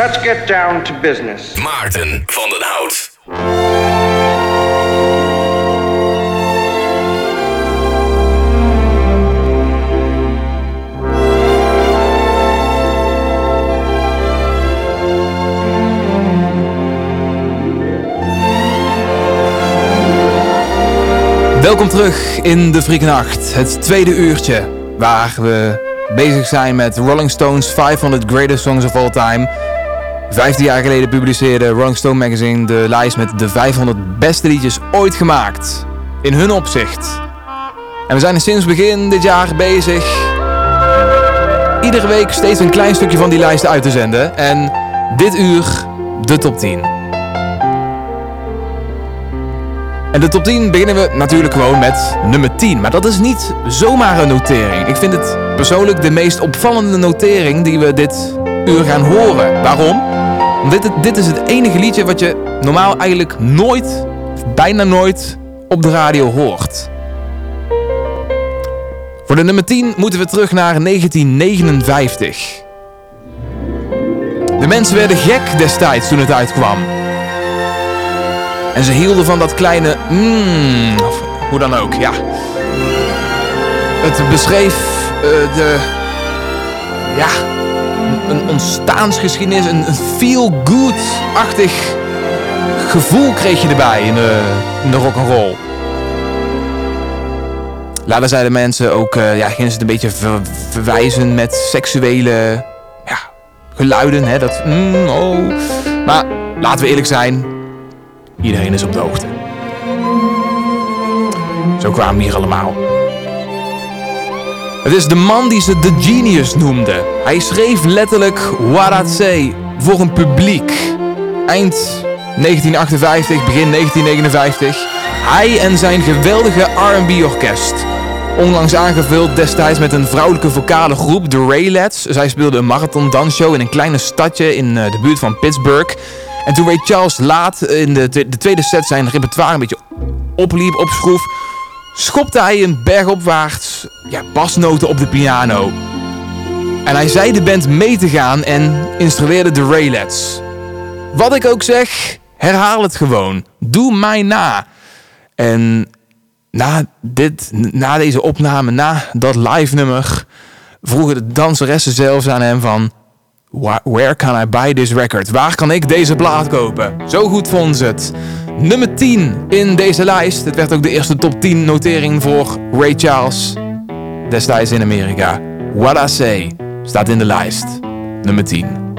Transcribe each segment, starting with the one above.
Let's get down to business. Maarten van den Hout. Welkom terug in de Friekenacht, het tweede uurtje waar we bezig zijn met Rolling Stone's 500 Greatest Songs of All Time. Vijftien jaar geleden publiceerde Rolling Stone Magazine de lijst met de 500 beste liedjes ooit gemaakt. In hun opzicht. En we zijn sinds begin dit jaar bezig. Iedere week steeds een klein stukje van die lijst uit te zenden. En dit uur de top 10. En de top 10 beginnen we natuurlijk gewoon met nummer 10. Maar dat is niet zomaar een notering. Ik vind het persoonlijk de meest opvallende notering die we dit uur gaan horen. Waarom? Dit, dit is het enige liedje wat je normaal eigenlijk nooit, bijna nooit, op de radio hoort. Voor de nummer 10 moeten we terug naar 1959. De mensen werden gek destijds toen het uitkwam. En ze hielden van dat kleine mmm, of hoe dan ook, ja. Het beschreef uh, de, ja, een ontstaansgeschiedenis, een, feel-good-achtig gevoel kreeg je erbij in de, in de rock'n'roll. Later zeiden mensen ook, uh, ja, gingen ze het een beetje ver, verwijzen met seksuele ja, geluiden, hè, dat mm, oh. Maar laten we eerlijk zijn, Iedereen is op de hoogte. Zo kwamen hier allemaal. Het is de man die ze The Genius noemde. Hij schreef letterlijk Say voor een publiek. Eind 1958, begin 1959. Hij en zijn geweldige R&B orkest. Onlangs aangevuld destijds met een vrouwelijke vocale groep, de Raylets. Zij speelden een marathon dansshow in een kleine stadje in eh, de buurt van Pittsburgh. En toen Ray Charles laat in de, de tweede set zijn repertoire een beetje opliep, opschroef, schopte hij een bergopwaarts ja, basnoten op de piano. En hij zei de band mee te gaan en instrueerde de Raylets. Wat ik ook zeg, herhaal het gewoon. Doe mij na. En na, dit, na deze opname, na dat live nummer, vroegen de danseressen zelfs aan hem van... Where can I buy this record? Waar kan ik deze plaat kopen? Zo goed vonden ze het. Nummer 10 in deze lijst. Het werd ook de eerste top 10 notering voor Ray Charles. Destijds in Amerika. What I Say staat in de lijst. Nummer 10.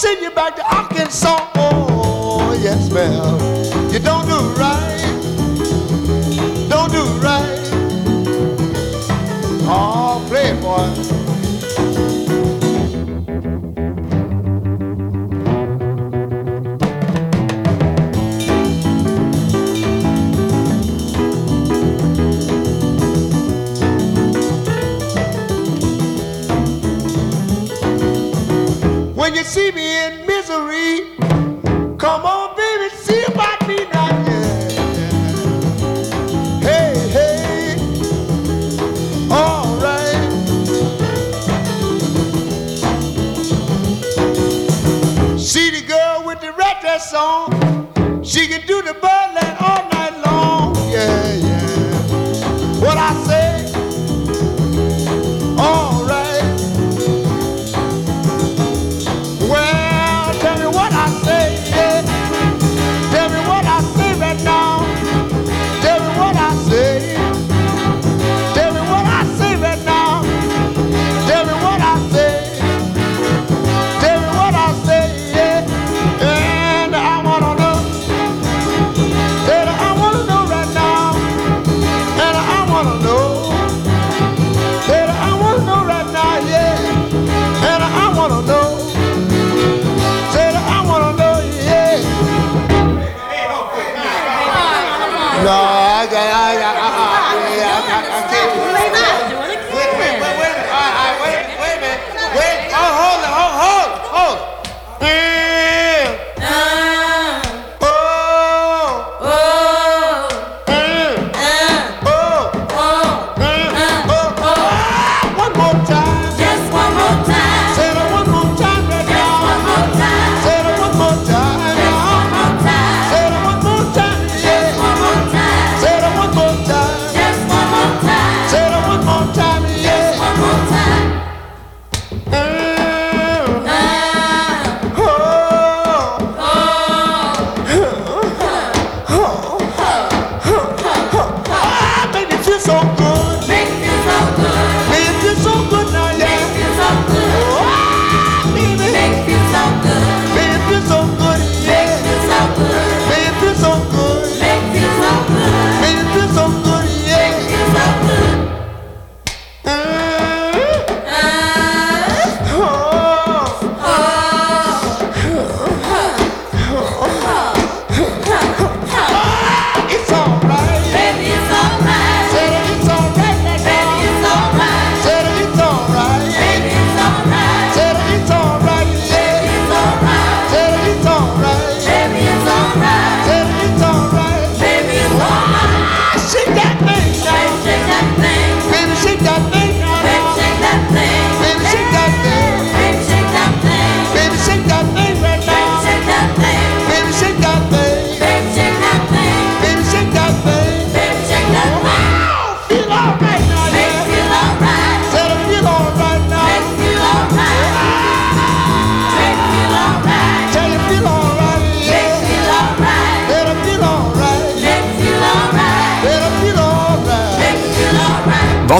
send you back to Arkansas.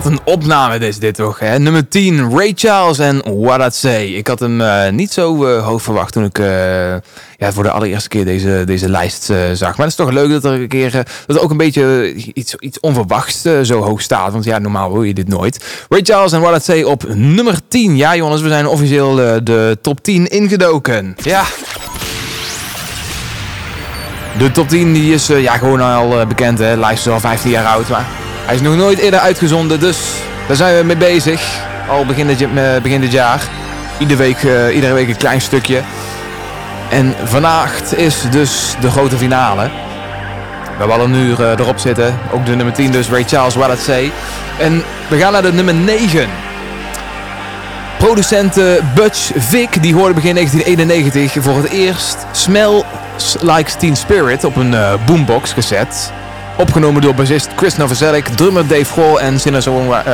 Wat een opname is dit toch, hè? Nummer 10, Ray Charles en What Say. Ik had hem uh, niet zo uh, hoog verwacht toen ik uh, ja, voor de allereerste keer deze, deze lijst zag. Maar het is toch leuk dat er een keer dat er ook een beetje iets, iets onverwachts zo hoog staat. Want ja, normaal wil je dit nooit. Ray Charles en What Say op nummer 10. Ja, jongens, we zijn officieel de top 10 ingedoken. Ja. De top 10 die is ja, gewoon al bekend, hè. Lijst is al 15 jaar oud, maar... Hij is nog nooit eerder uitgezonden, dus daar zijn we mee bezig. Al begin dit, eh, begin dit jaar. Iedere week, uh, iedere week een klein stukje. En vannacht is dus de grote finale. We hebben al een uur uh, erop zitten. Ook de nummer 10 dus, Ray Charles, Say. En we gaan naar de nummer 9. Producent Butch Vic, die hoorde begin 1991 voor het eerst Smell Like Teen Spirit op een boombox cassette. Opgenomen door bassist Chris Novoselic, drummer Dave Grohl en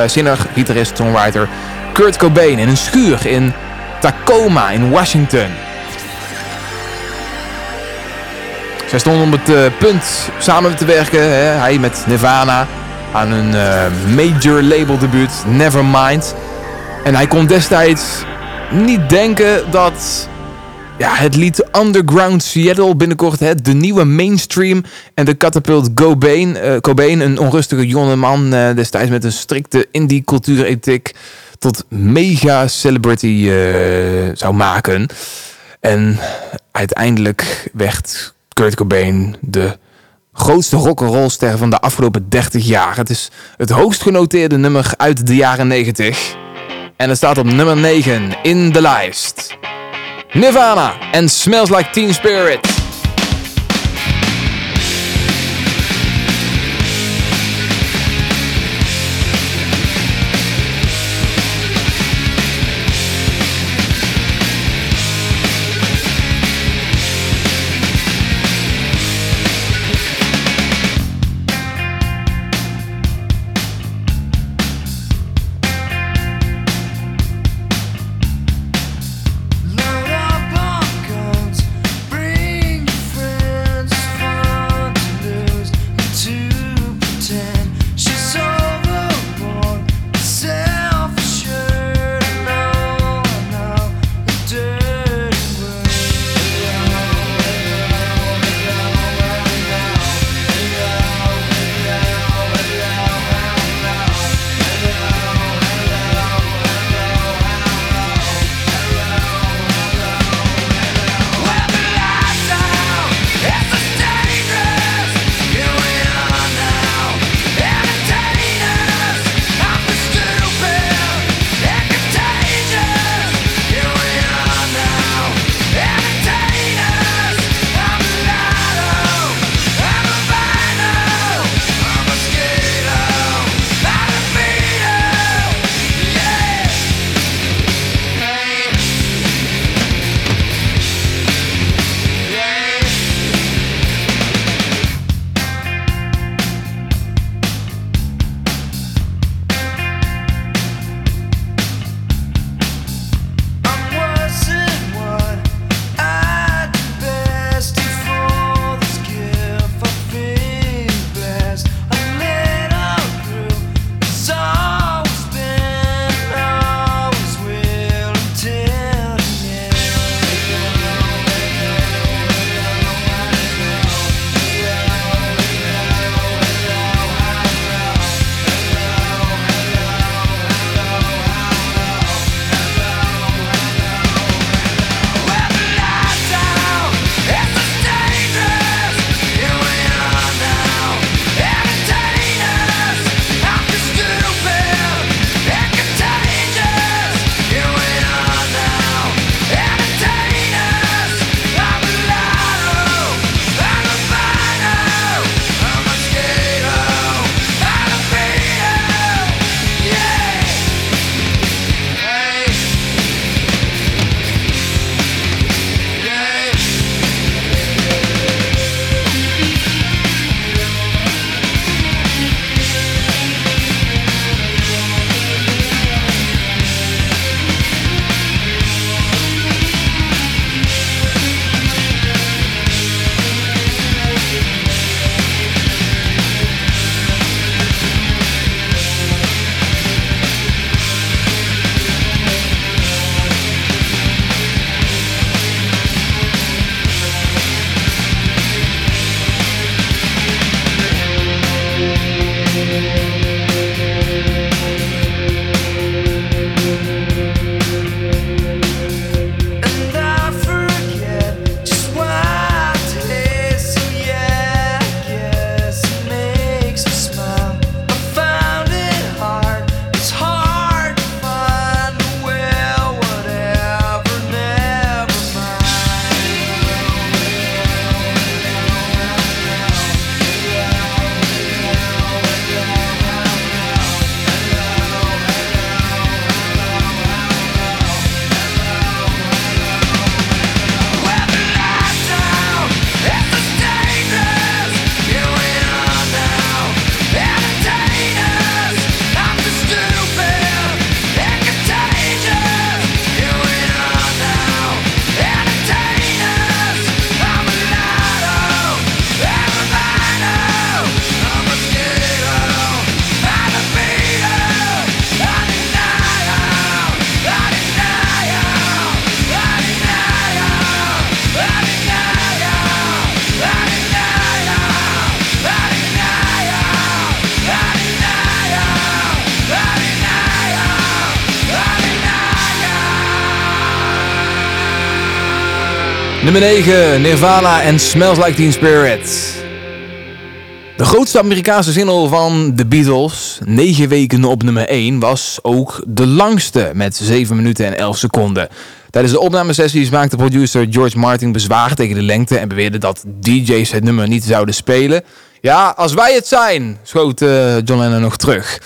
singer-gitarist uh, songwriter Kurt Cobain in een schuur in Tacoma in Washington. Zij stonden op het uh, punt samen te werken, hè, hij met Nirvana, aan een uh, major label debuut, Nevermind. En hij kon destijds niet denken dat ja, het lied Underground Seattle binnenkort hè, de nieuwe mainstream en de catapult Cobain, uh, Cobain een onrustige jonge man uh, destijds met een strikte indie cultuurethiek tot mega celebrity uh, zou maken. En uiteindelijk werd Kurt Cobain de grootste rock'n'rollster van de afgelopen 30 jaar. Het is het hoogst genoteerde nummer uit de jaren 90. En het staat op nummer 9 in de lijst. Nirvana and Smells Like Teen Spirit. Nummer 9, Nirvana en Smells Like Teen Spirit. De grootste Amerikaanse single van The Beatles, 9 weken op nummer 1, was ook de langste met 7 minuten en 11 seconden. Tijdens de opnamesessies maakte producer George Martin bezwaar tegen de lengte en beweerde dat DJ's het nummer niet zouden spelen. Ja, als wij het zijn, schoot uh, John Lennon nog terug.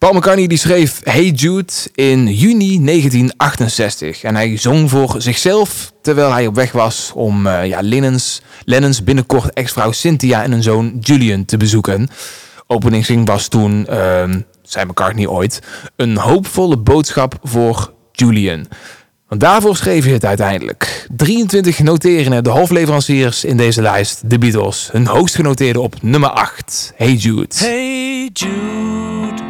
Paul McCartney die schreef Hey Jude in juni 1968. En hij zong voor zichzelf terwijl hij op weg was om uh, ja, Lennons, Lennons binnenkort ex-vrouw Cynthia en hun zoon Julian te bezoeken. Openingszing was toen, uh, zei McCartney ooit, een hoopvolle boodschap voor Julian. Want daarvoor schreef hij het uiteindelijk. 23 noteren de hoofdleveranciers in deze lijst, de Beatles. Hun hoogst genoteerde op nummer 8, Hey Jude. Hey Jude,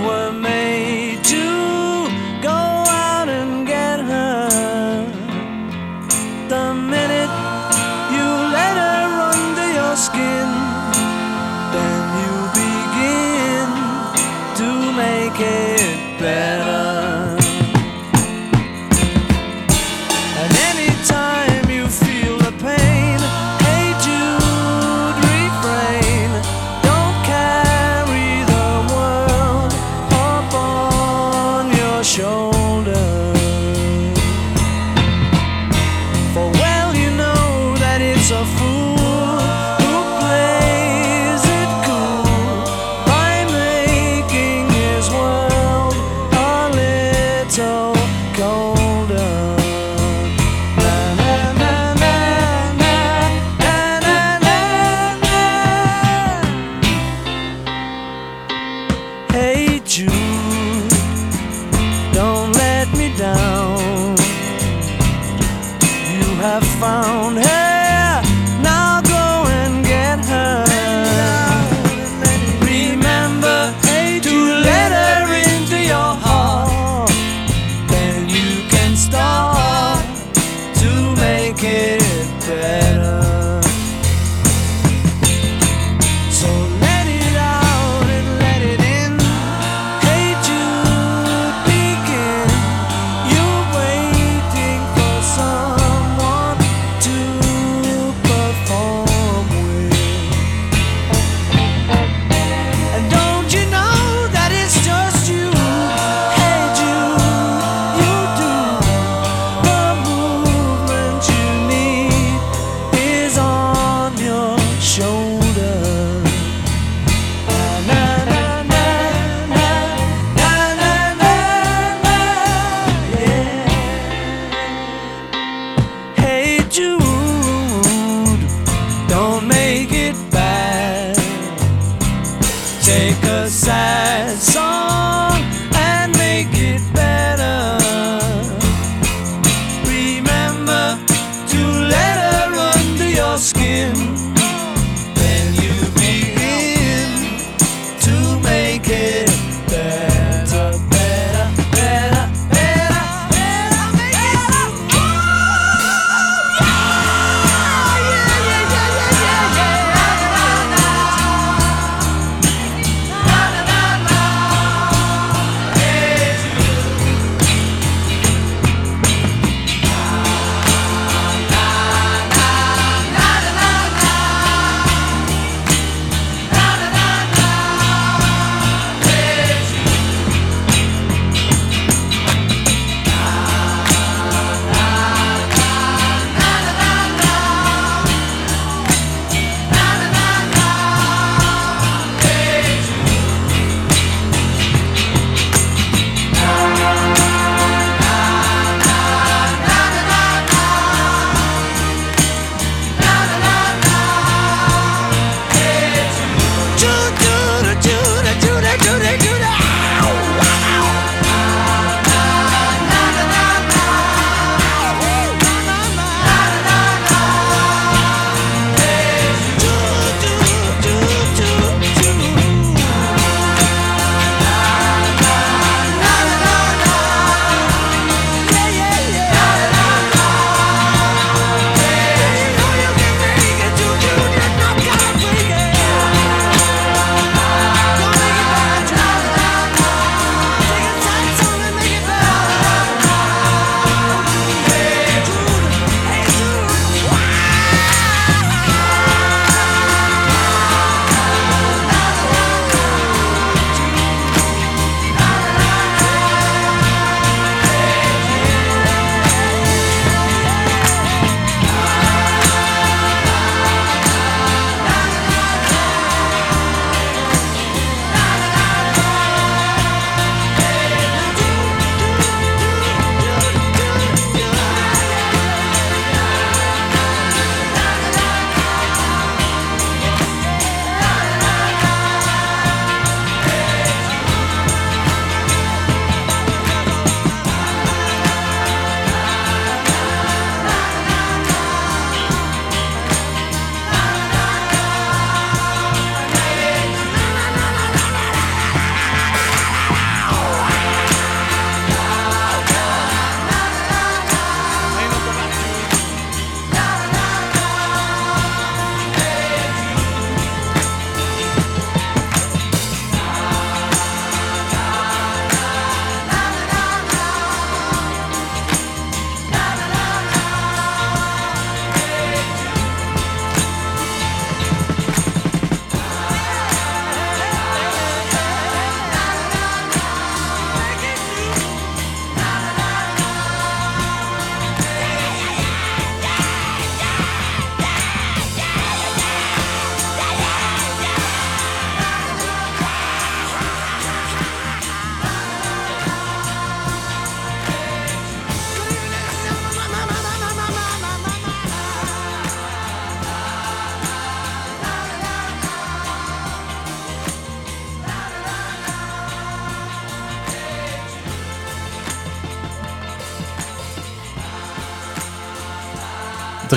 Were made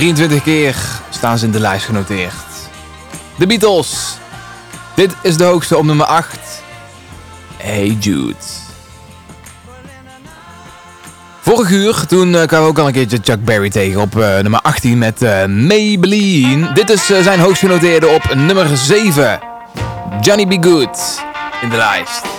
23 keer staan ze in de lijst genoteerd. De Beatles. Dit is de hoogste op nummer 8. Hey Jude. Vorig uur, toen eh, kwamen we ook al een keertje Chuck Berry tegen op eh, nummer 18 met eh, Maybelline. Dit is zijn hoogst genoteerde op nummer 7. Johnny B. Good in de lijst.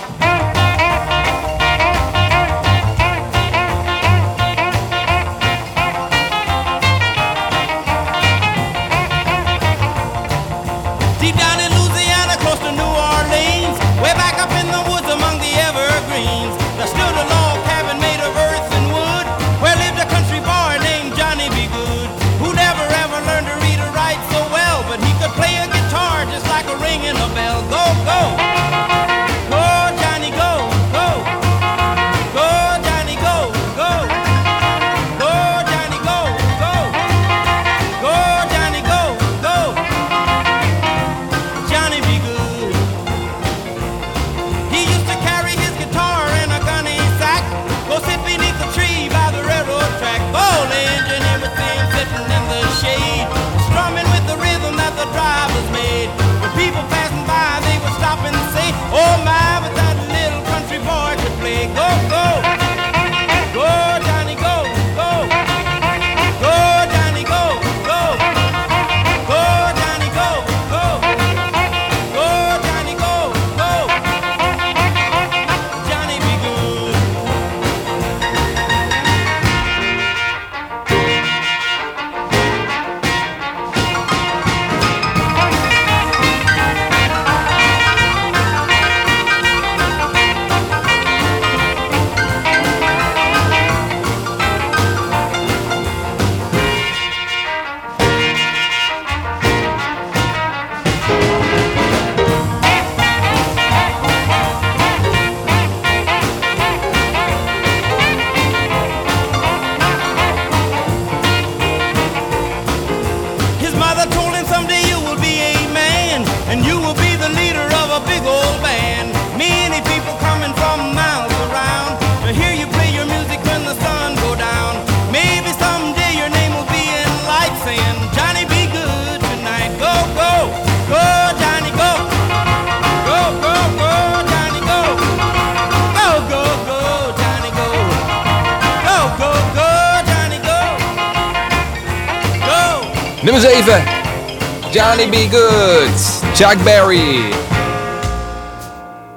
Johnny B. Good. Chuck Berry.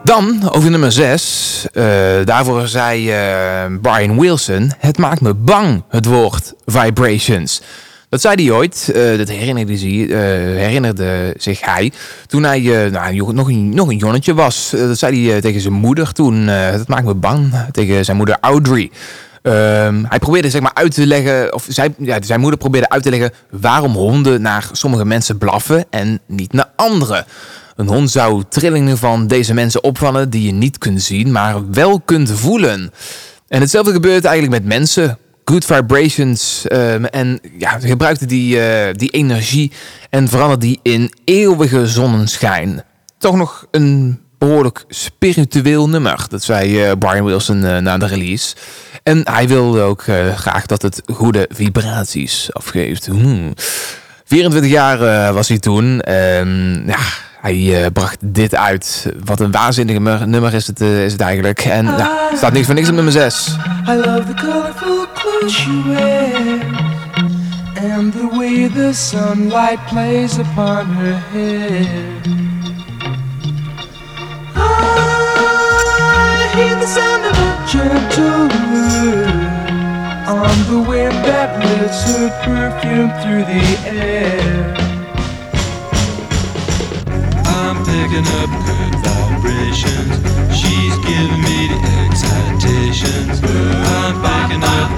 Dan over nummer 6. daarvoor zei eh, Brian Wilson: Het maakt me bang, het woord vibrations. Dat zei hij ooit, eh, dat herinnerde, eh, herinnerde zich hij, toen hij eh, nou, nog, een, nog een jongetje was. Eh, dat zei hij eh, tegen zijn moeder toen, eh dat maakt me bang, tegen zijn moeder Audrey. Ehm, hij probeerde zeg maar uit te leggen, of zij, ja, zijn moeder probeerde uit te leggen waarom honden naar sommige mensen blaffen en niet naar anderen. Een hond zou trillingen van deze mensen opvangen die je niet kunt zien, maar wel kunt voelen. En hetzelfde gebeurt eigenlijk met mensen. Good vibrations. ehm, en ja, ze gebruikten die, eh, die energie en veranderde die in eeuwige zonneschijn. Toch nog een behoorlijk spiritueel nummer. Dat zei eh, Brian Wilson eh, na de release. En hij wilde ook eh, graag dat het goede vibraties afgeeft. Hmm. 24 jaar eh, was hij toen. Ja, hij eh, bracht dit uit. Wat een waanzinnig nummer, is, het, is het eigenlijk. En ja, staat niks voor niks op nummer 6. I love the colorful clothes you wear and the way the sunlight plays upon her hair. Hear the sound of a gentle word on the wind that lifts her perfume through the air. I'm picking up good vibrations. She's giving me the excitations. I'm picking up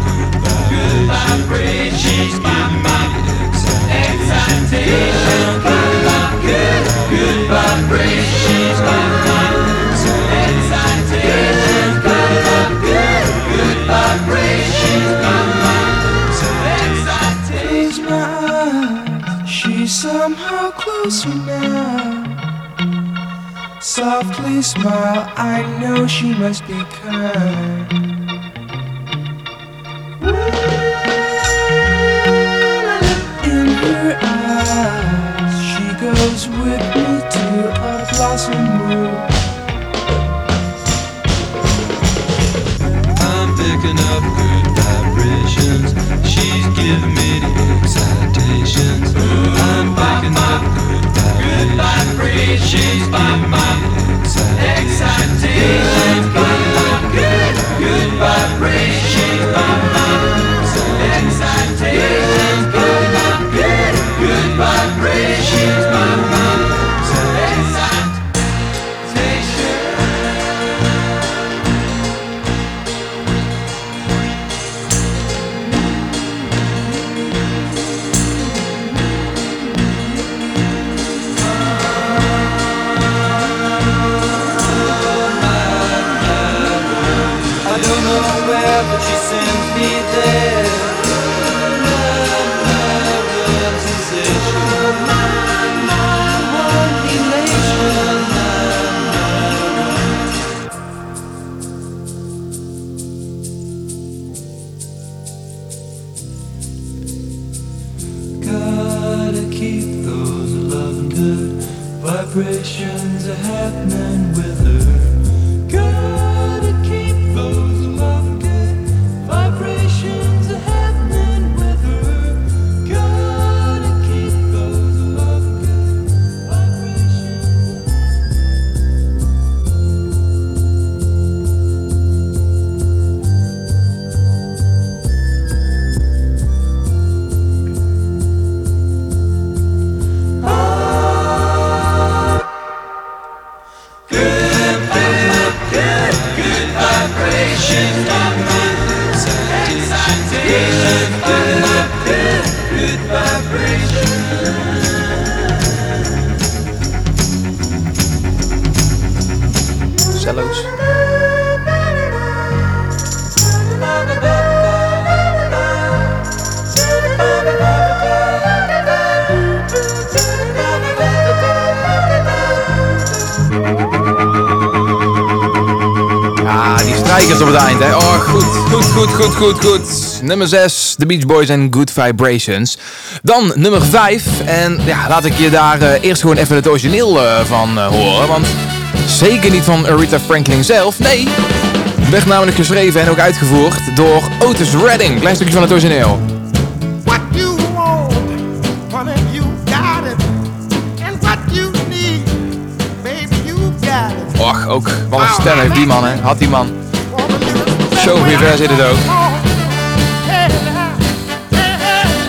good vibrations. She's giving me the excitations. I'm picking up good, good vibrations. kiss you now. Softly smile, I know she must be kind. In eyes, she goes with me to a blossom. I'm picking up. She's giving me the excitations. I'm picking up good vibrations. She's giving me the excitations. Picking up good, good vibrations. Nummer 6, The Beach Boys en Good Vibrations. Dan nummer 5. En ja, laat ik je daar eh, eerst gewoon even het origineel eh, van eh, horen. Want zeker niet van Aretha Franklin zelf. Nee, werd namelijk geschreven en ook uitgevoerd door Otis Redding. Klein stukje van het origineel. What you want, honey, you got it. And what you need, baby, you got it. Och, ook wat een stem heeft die man, hè. Had die man. Zo weer ver zit het ook.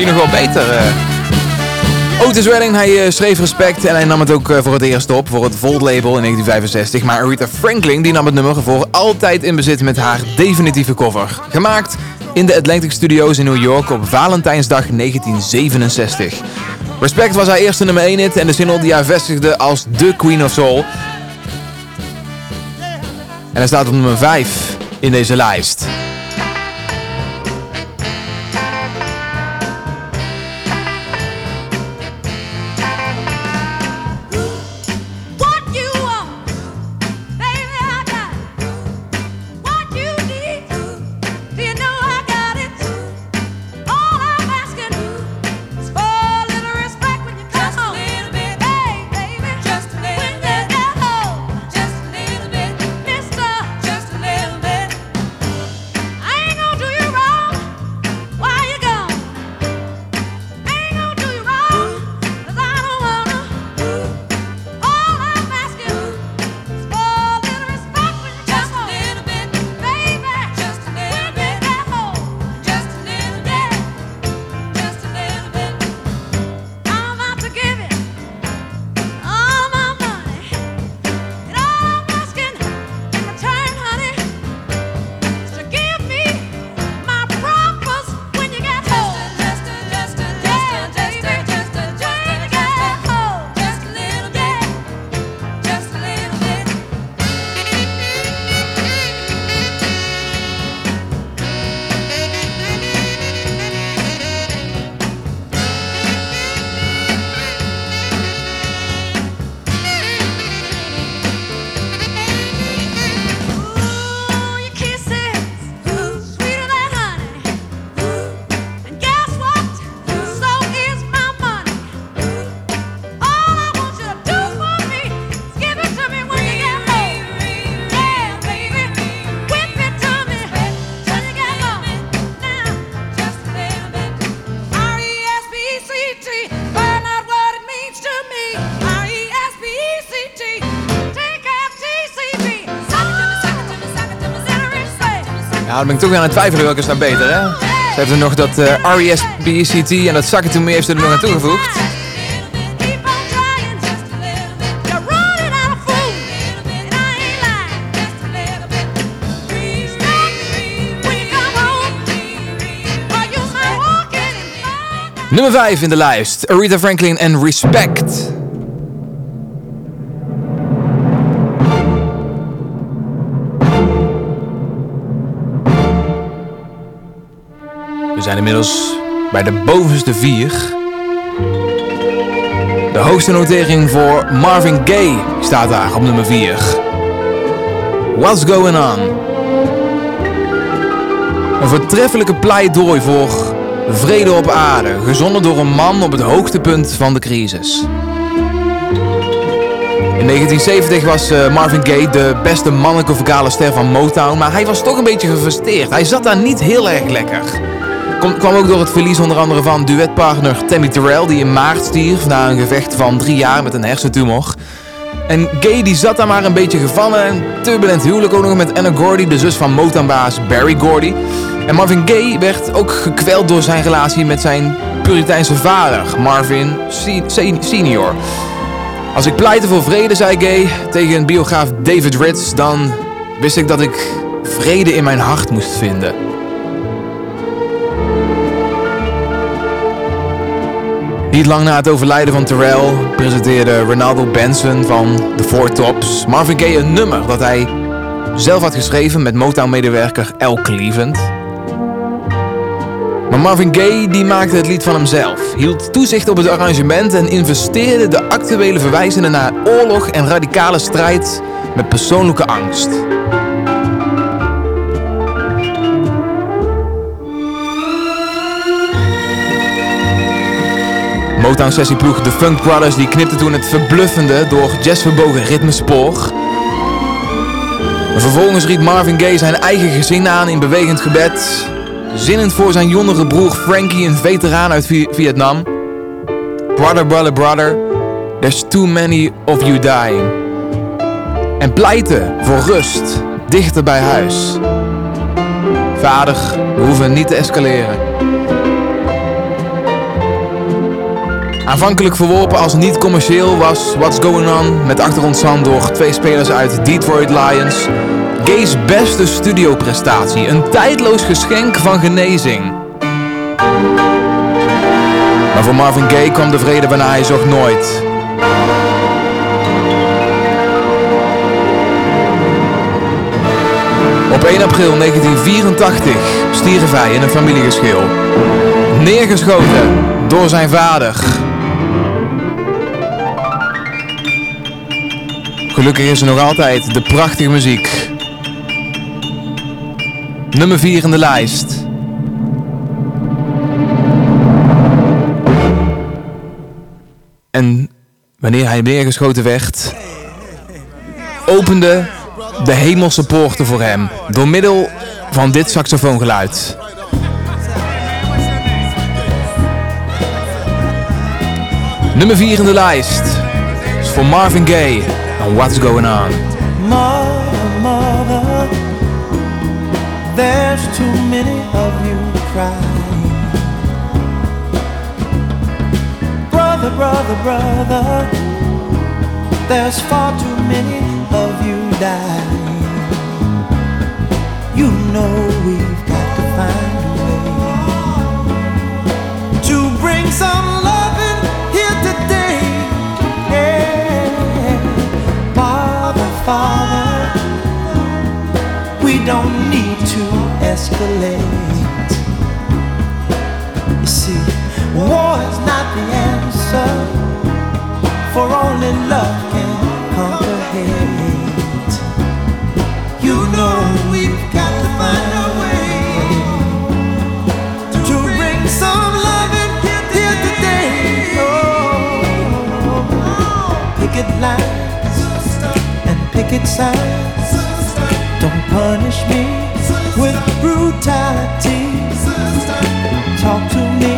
Misschien nog wel beter. eh. Otis Redding, hij eh, schreef Respect en hij nam het ook eh, voor het eerst op voor het Volt label in 1965. Maar Aretha Franklin die nam het nummer voor altijd in bezit met haar definitieve cover. Gemaakt in de Atlantic Studios in New York op Valentijnsdag 1967. Respect was haar eerste nummer 1 hit en de single die haar vestigde als de Queen of Soul. En hij staat op nummer 5 in deze lijst. Dan ben ik toch weer aan het twijfelen welke is nou beter, hè? Ze heeft er nog dat R.E.S.P.E.C.T. en dat Suck It To heeft er nog aan toegevoegd. Nummer 5 in de lijst. Aretha Franklin en Respect. Zijn inmiddels bij de bovenste vier. De hoogste notering voor Marvin Gaye staat daar op nummer 4. What's Going On? Een voortreffelijke pleidooi voor vrede op aarde, gezonden door een man op het hoogtepunt van de crisis. In 1970 was eh, Marvin Gaye de beste mannelijke vocale ster van Motown, maar hij was toch een beetje gefrustreerd. Hij zat daar niet heel erg lekker. Kwam ook door het verlies onder andere van duetpartner Tammy Terrell, die in maart stierf na een gevecht van drie jaar met een hersentumor. En Gay die zat daar maar een beetje gevangen. Een turbulent huwelijk ook nog met Anna Gordy, de zus van Motown-baas Barry Gordy. En Marvin Gaye werd ook gekweld door zijn relatie met zijn Puriteinse vader, Marvin Se- Se- Senior. Als ik pleitte voor vrede, zei Gay tegen biograaf David Ritz, dan wist ik dat ik vrede in mijn hart moest vinden. Niet lang na het overlijden van Terrell presenteerde Ronaldo Benson van The Four Tops Marvin Gaye een nummer dat hij zelf had geschreven met Motown-medewerker Cleveland. Maar Marvin Gaye die maakte het lied van hemzelf, hield toezicht op het arrangement en investeerde de actuele verwijzingen naar oorlog en radicale strijd met persoonlijke angst. Motown-sessieploeg The Funk Brothers die knipte toen het verbluffende door jazz verbogen ritmespoor. En Vervolgens riep Marvin Gaye zijn eigen gezin aan in bewegend gebed, zinnend voor zijn jongere broer Frankie, een veteraan uit Vi- Vietnam. Brother, brother, brother, there's too many of you dying. En pleiten voor rust, dichter bij huis. Vader, we hoeven niet te escaleren. Aanvankelijk verworpen als niet commercieel was What's Going On met achtergrondsound door twee spelers uit Detroit Lions Gay's beste studioprestatie, een tijdloos geschenk van genezing. Maar voor Marvin Gaye kwam de vrede waarna hij zocht nooit. Op 1 april 1984 stierf hij in een familiegeschil. Neergeschoten door zijn vader. Gelukkig is er nog altijd de prachtige muziek. Nummer 4 in de lijst. En wanneer hij neergeschoten werd, opende de hemelse poorten voor hem door middel van dit saxofoongeluid. Nummer 4 in de lijst is voor Marvin Gaye en What's Going On. Mother, mother, there's too many of you crying. Brother, brother, brother, there's far too many of you dying. You know we've got to find a way to bring some don't need to escalate. You see, war is not the answer, for only love can conquer hate. You know we've got to find a way to bring some loving here today. Oh, picket lines and picket signs. Don't punish me with brutality. Talk to me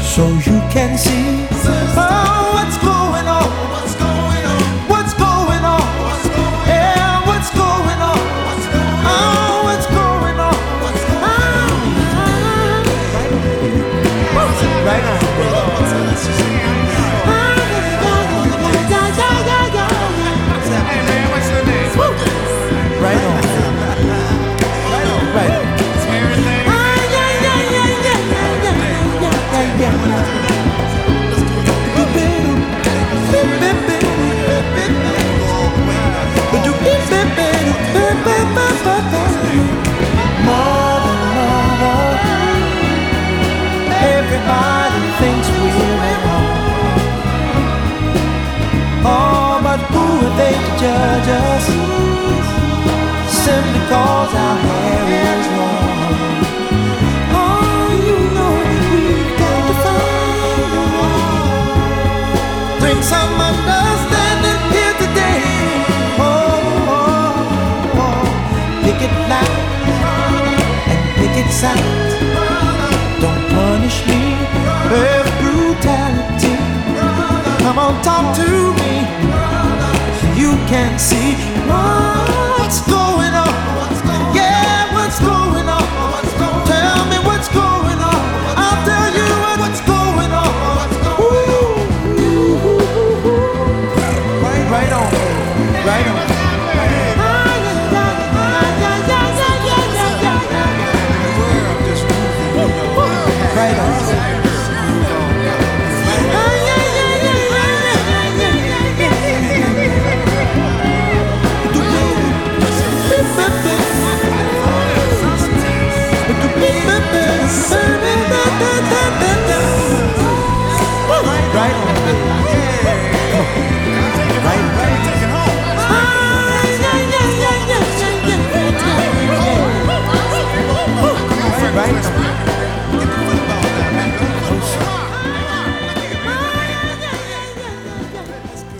so you can see simply cause our hair is long. Oh, you know we've got to find. Bring some understanding here today. Oh, oh, oh. pick it loud and pick it sound. Don't punish me with brutality. Come on, talk to me. You can see what's going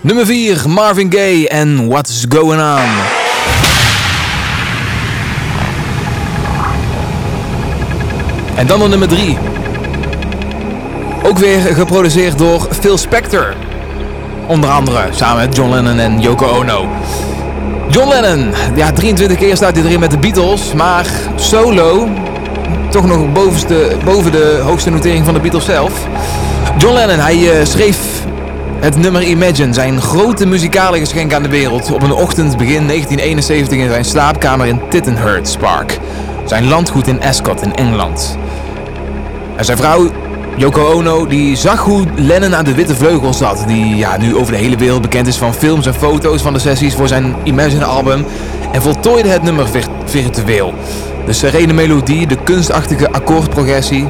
Nummer 4, Marvin Gaye en What's Going On. En dan de nummer 3. Ook weer geproduceerd door Phil Spector. Onder andere samen met John Lennon en Yoko Ono. John Lennon, ja 23 keer staat hij erin met de Beatles, maar solo toch nog bovenste, boven de hoogste notering van de Beatles zelf. John Lennon, hij eh, schreef het nummer Imagine, zijn grote muzikale geschenk aan de wereld, op een ochtend begin 1971 in zijn slaapkamer in Tittenhurst Park. Zijn landgoed in Ascot in Engeland. En zijn vrouw Yoko Ono die zag hoe Lennon aan de witte vleugel zat, die ja, nu over de hele wereld bekend is van films en foto's van de sessies voor zijn Imagine album en voltooide het nummer vir- virtueel. De serene melodie, de kunstachtige akkoordprogressie,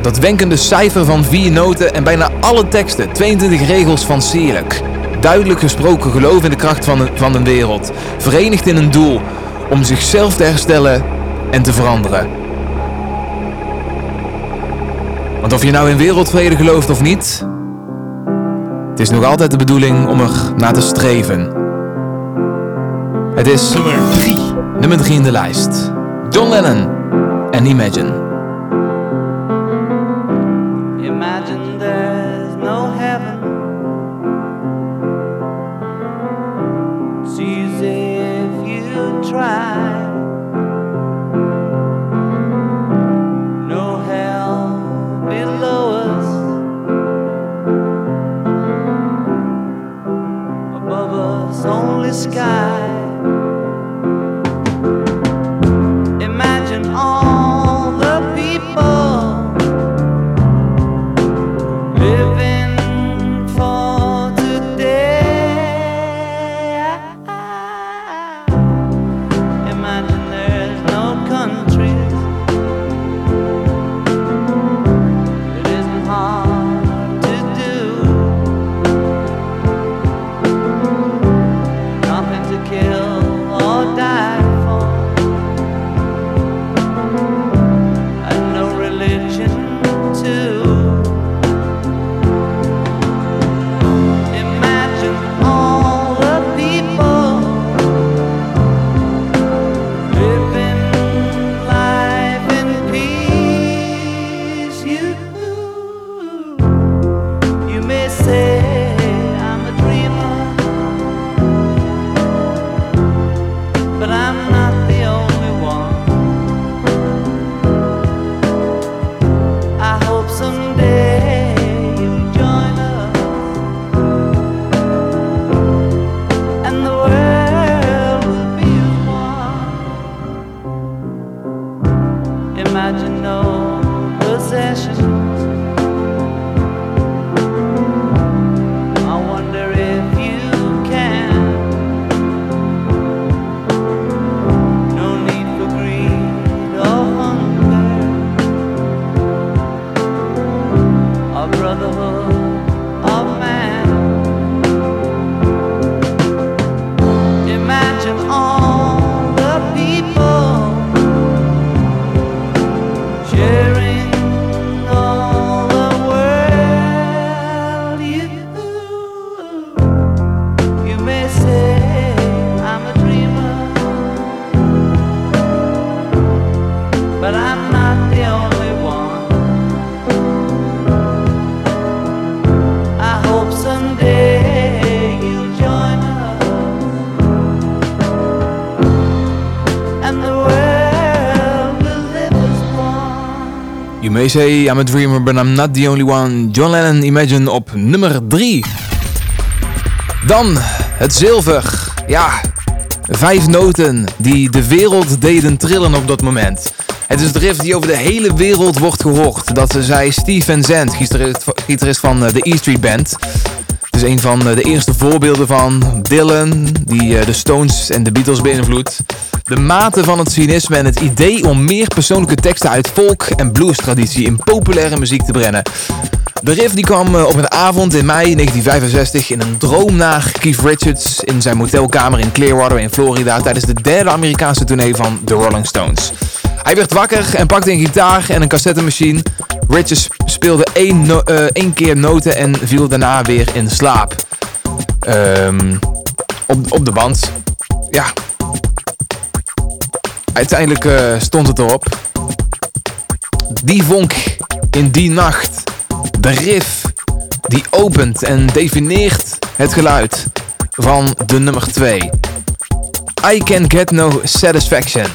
dat wenkende cijfer van vier noten en bijna alle teksten, 22 regels van Sierlijk. Duidelijk gesproken geloof in de kracht van, de- van een wereld, verenigd in een doel om zichzelf te herstellen en te veranderen. Want of je nou in wereldvrede gelooft of niet, het is nog altijd de bedoeling om er naar te streven. Het is nummer 3. Nummer 3 in de lijst. John Lennon en. Imagine WC, I'm a dreamer, but I'm not the only one. John Lennon, Imagine op nummer 3. Dan het zilver. Ja, vijf noten die de wereld deden trillen op dat moment. Het is de riff die over de hele wereld wordt gehoord. Dat zei Steve Van Zandt, gitarist, gitarist van eh, de E Street Band. Het is een van eh, de eerste voorbeelden van Dylan, die eh, de Stones en de Beatles beïnvloedt. De mate van het cynisme en het idee om meer persoonlijke teksten uit folk- en blues-traditie in populaire muziek te brengen. De riff die kwam eh, op een avond in mei 1965 in een droom naar Keith Richards in zijn motelkamer in Clearwater in Florida tijdens de derde Amerikaanse tournee van The Rolling Stones. Hij werd wakker en pakte een gitaar en een cassettemachine. Richards speelde één, eh, één keer noten en viel daarna weer in slaap. Ehm, op, op de band. Ja. Uiteindelijk eh, stond het erop. Die vonk in die nacht. De riff die opent en defineert het geluid van de nummer 2. I can get no satisfaction.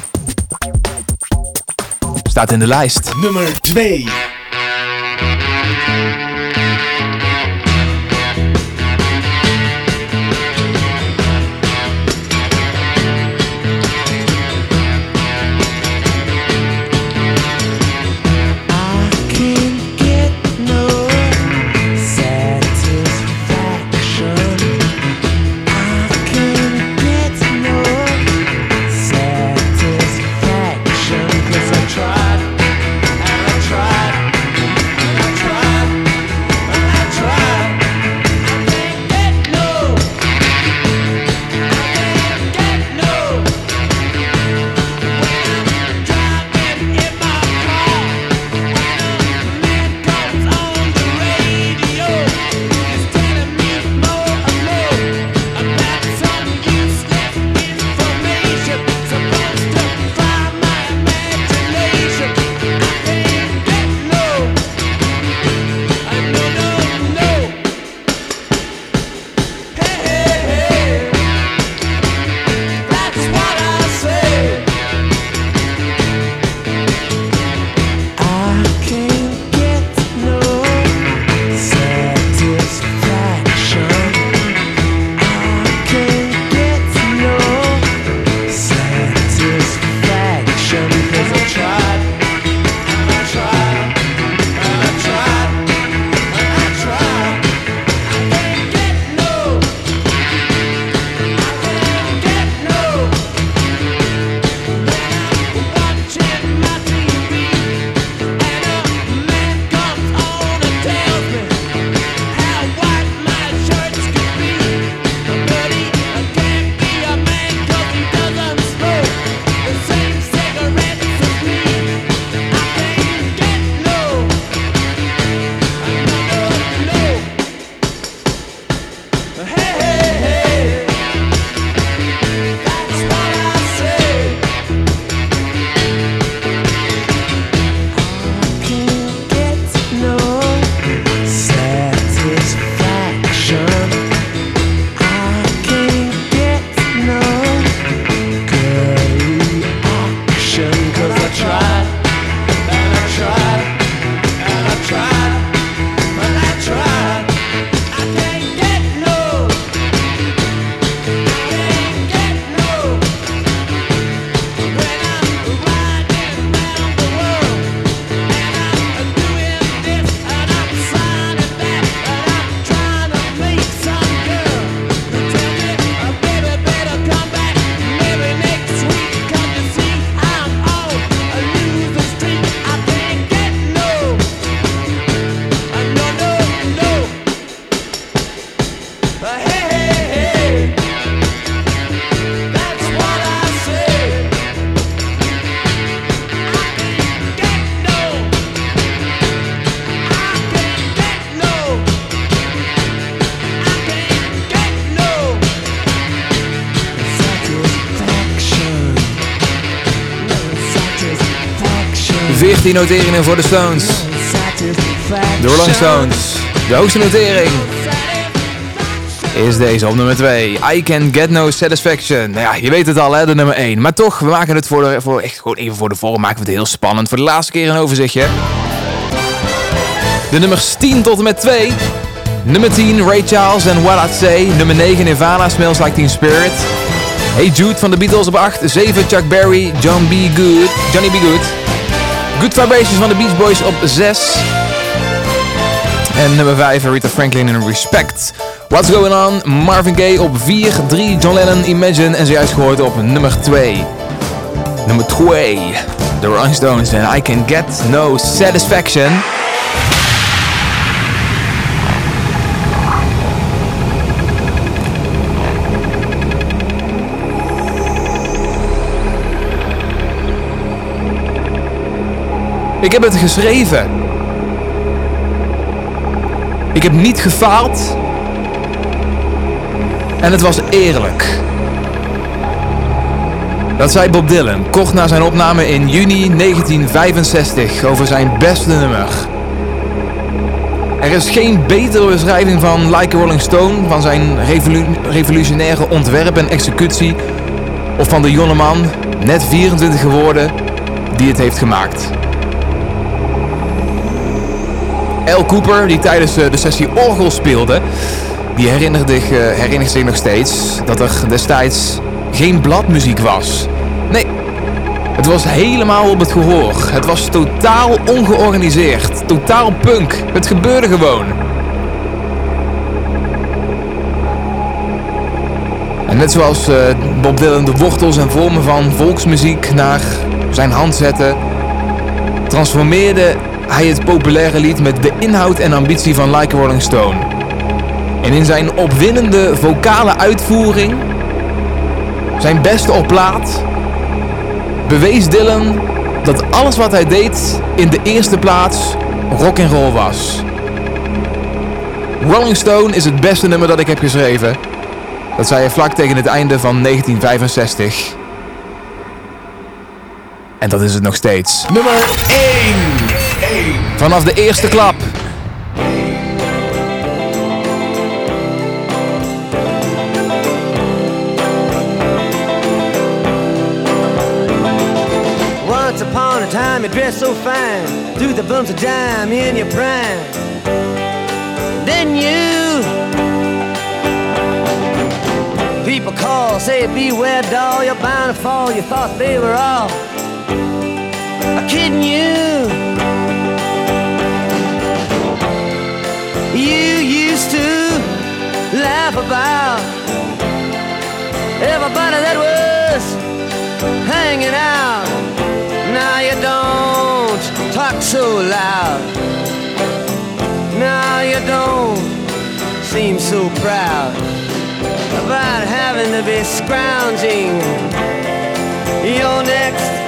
Staat in de lijst. Nummer 2. 15 noteringen voor de Stones. De Rolling Stones. De hoogste notering is deze op nummer 2. I Can Get No Satisfaction. Nou ja, je weet het al hè, de nummer 1. Maar toch, we maken het voor, de, voor echt gewoon even voor de vorm. Maken we het heel spannend. Voor de laatste keer een overzichtje. De nummers 10 tot en met 2. Nummer 10, Ray Charles en What I Say. Nummer 9, Nirvana, Smells Like Teen Spirit. Hey Jude van de Beatles op 8. 7, Chuck Berry, John B. Good. Johnny B. Good. Good Vibrations van de Beach Boys op 6. En nummer 5 Rita Franklin in Respect. What's Going On, Marvin Gaye op 4. 3 John Lennon, Imagine en zojuist gehoord op nummer 2. Nummer 2 The Rolling Stones en I Can Get No Satisfaction. Ik heb het geschreven. Ik heb niet gefaald. En het was eerlijk. Dat zei Bob Dylan kort na zijn opname in juni 1965 over zijn beste nummer. Er is geen betere beschrijving van Like a Rolling Stone, van zijn revolu- revolutionaire ontwerp en executie, of van de jongeman, net 24 geworden, die het heeft gemaakt. Al Cooper, die tijdens eh, de sessie orgel speelde, die eh, herinnert zich nog steeds dat er destijds geen bladmuziek was. Nee, het was helemaal op het gehoor. Het was totaal ongeorganiseerd, totaal punk. Het gebeurde gewoon. En net zoals eh, Bob Dylan de wortels en vormen van volksmuziek naar zijn hand zette, transformeerde hij het populaire lied met de inhoud en ambitie van Like a Rolling Stone. En in zijn opwindende vocale uitvoering, zijn beste op plaat, bewees Dylan dat alles wat hij deed in de eerste plaats rock and roll was. Rolling Stone is het beste nummer dat ik heb geschreven. Dat zei hij vlak tegen het einde van 1965. En dat is het nog steeds. Nummer 1. Vanaf de eerste klap. Once upon a time you dressed so fine. Threw the bumps of dime in your prime. Then you People call, say beware doll You're bound to fall, you thought they were all Kidding you You used to laugh about Everybody that was hanging out now you don't talk so loud. Now you don't seem so proud about having to be scrounging your next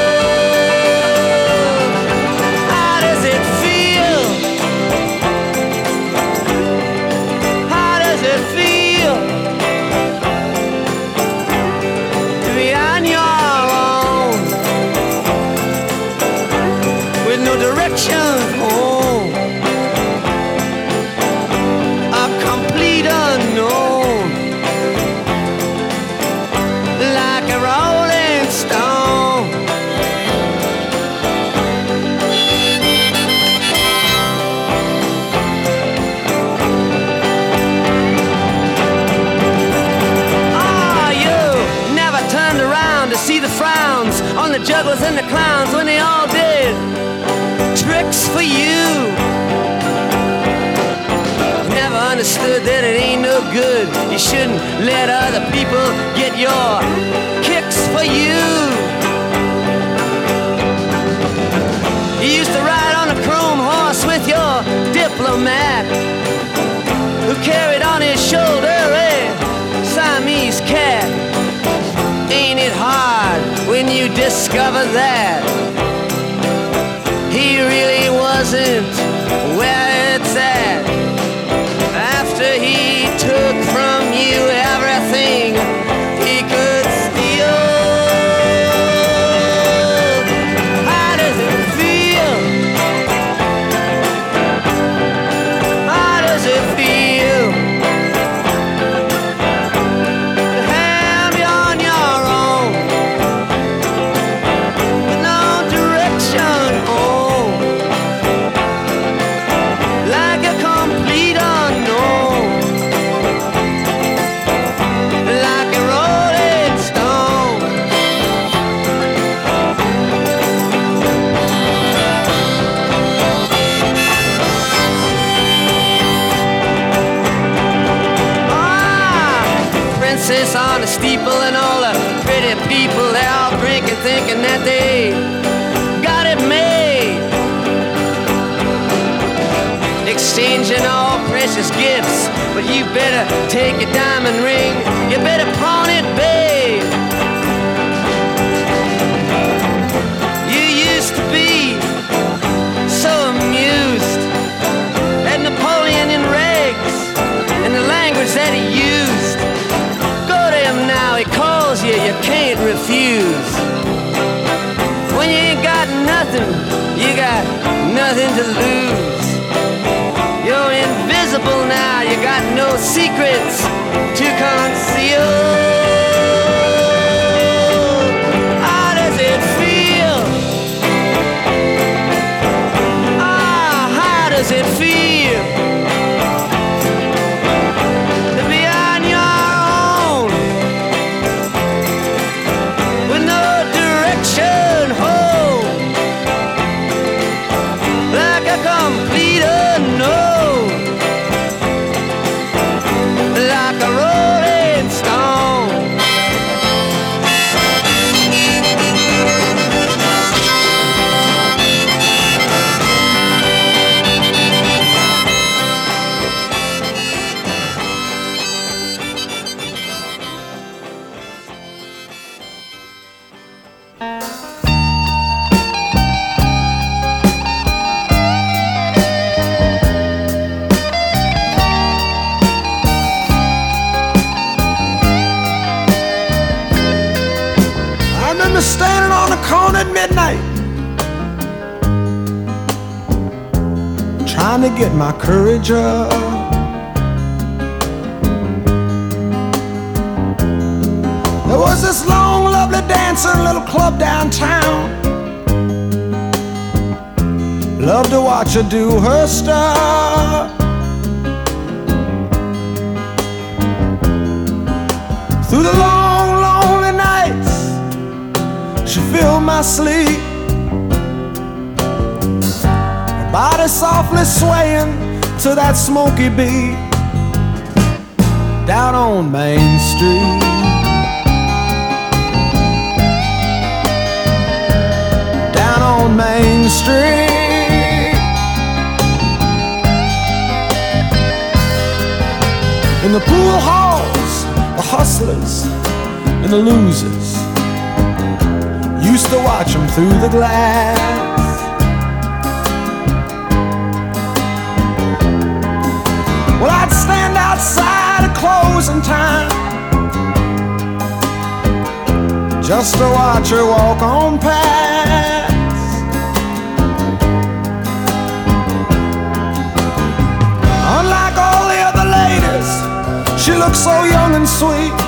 standing on the corner at midnight Trying to get my courage up. There was this long dancing little club downtown. Love to watch her do her stuff. Through the long, lonely nights, she filled my sleep. Her body softly swaying to that smoky beat down on Main Street. street. In the pool halls, the hustlers and the losers used to watch them through the glass. Well, I'd stand outside at closing time just to watch her walk on past. She looks so young and sweet.